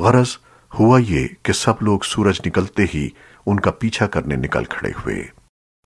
गरज हुआ ये कि सब लोग सूरज निकलते ही उनका पीछा करने निकल खड़े हुए।